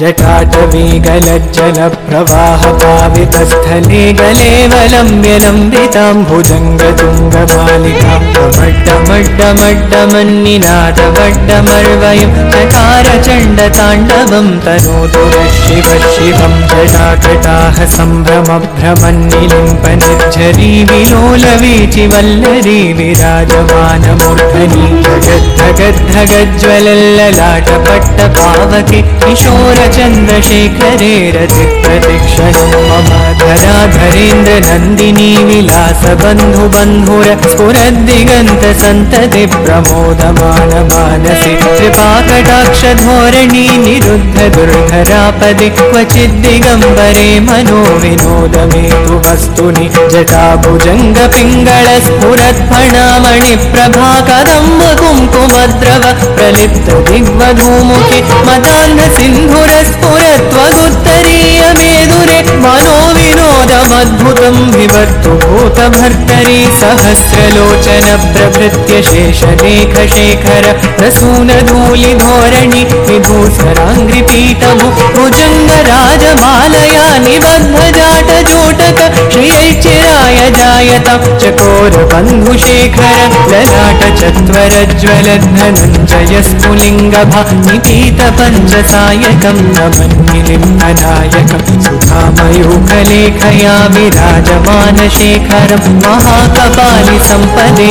जटाटवीगलज्जलप्रवाहपावितस्थले गलेवलम्ब्यलम्बितां भुजङ्गतुङ्गमालिकां मड्डमड्डमड्डमन्निनादवड्डमर्वयं चकारचण्डताण्डवं तनोतु शिव शिवं जटाकटाः सम्भ्रमभ्रमन्निलिम्पनिर्झरी विलोलवीचिवल्लरी विराजमानमूर्धनि जगद्धगद्धगज्ज्वलल्ललाटपट्टपावके किशोरचन्द्रशेखरे रचिप्रतिक्षणं मम धराधरेन्द्रनन्दिनी विलासबन्धुबन्धुर स्फुरद्दिगन्तसन्तति प्रमोदमानमानसि कृपाकटाक्षधोरणी निरुद्ध दुर्धरापदि क्वचिद्दिगम्बरे मनो विनोदमेतु वस्तुनि जटाभुजङ्गपिङ्गळस्फुरत्फणामणिप्रभाकदम्ब कुङ्कुमद्रव प्रलिप्त दिग्वधूमुखि मतान्धसिन्धुरस्फुरत्वगुत्तरीय विनोदमद्भुतं विवर्तु भूतभर्तरि सहस्रलोचन प्रभृत्य शेषलेखशेखर प्रसूनधूलिधोरणि विभूषराङ्घ्रिपीतभु भुजङ्गराजमालया निबद्धजाटजोटक श्रियैचिराय जायत चकोरबन्धुशेखर ललाटचत्वरज्वलद्धनञ्जयस्फुलिङ्गभा निपीतपञ्चसायकं नमन्निलिम्बनायकं सुधामयूखलेखया विराजमानशेखरं महाकपालि सम्पदे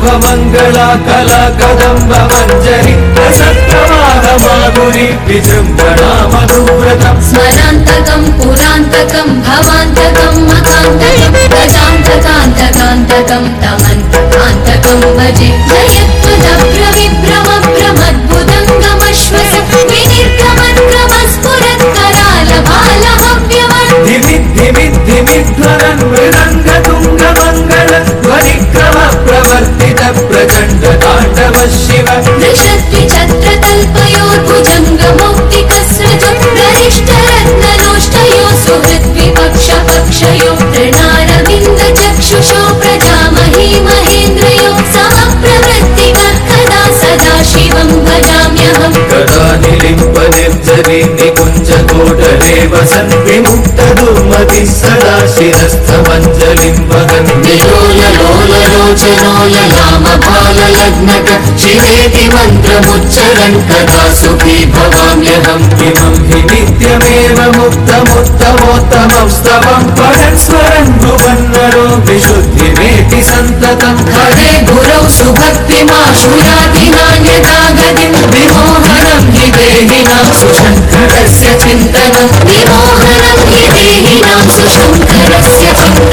सर्वमङ्गला कला कदम्ब मञ्जरि प्रसत्प्रवाहमाधुरि विजृम्भणा निर्जरी निकुञ्ज कोटरे वसन् विमुक्त दुर्मति सदा शिरस्थमञ्जलिं वहन् विलोललोललोचनो ललामपाललग्नक शिवेति मन्त्रमुच्चरन् कदा सुखी भवाम्यहम् इमं हि नित्यमेव मुक्तमुत्तमोत्तमं स्तवं पठन् स्मरन् भुवन्नरो विशुद्धिमेति नान्यथा सुशङ्करस्य चिन्तनं विमोहनं हि देहि नाम सुशङ्करस्य चिन्तनम्